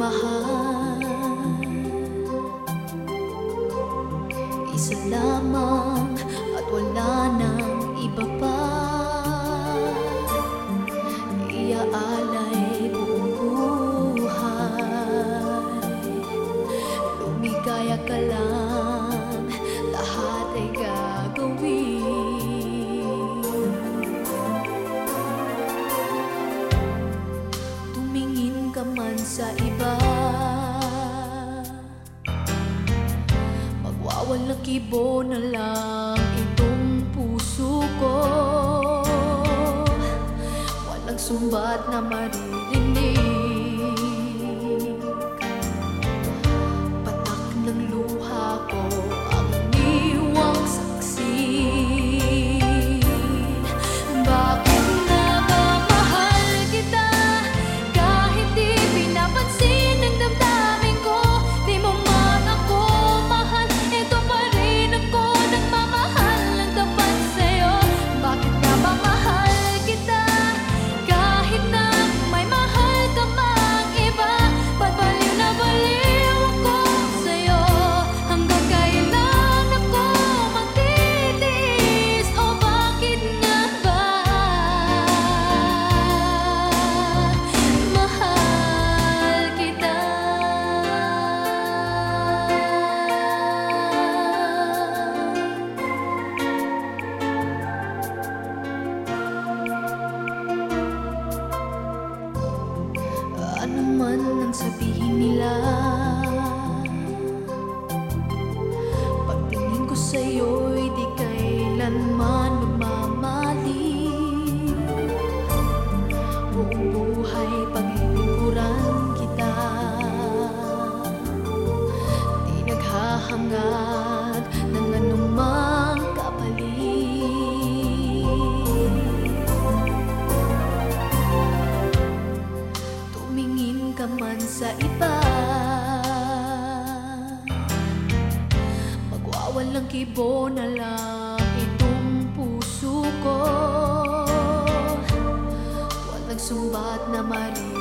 mahal Isa lamang at wala nang iba pa. Iaalay buong buhay. Lumigaya ka lang, Kibo na lang itong puso ko. Walang sumbat na maririnig man ang sabihin nila. Pagtingin ko sa'yo'y di kailanman magmamali Buong buhay paglilingkuran kita. Di naghahangad sa iba. Magwawalang kibo na lang itong puso ko. Walang sumbat na marinig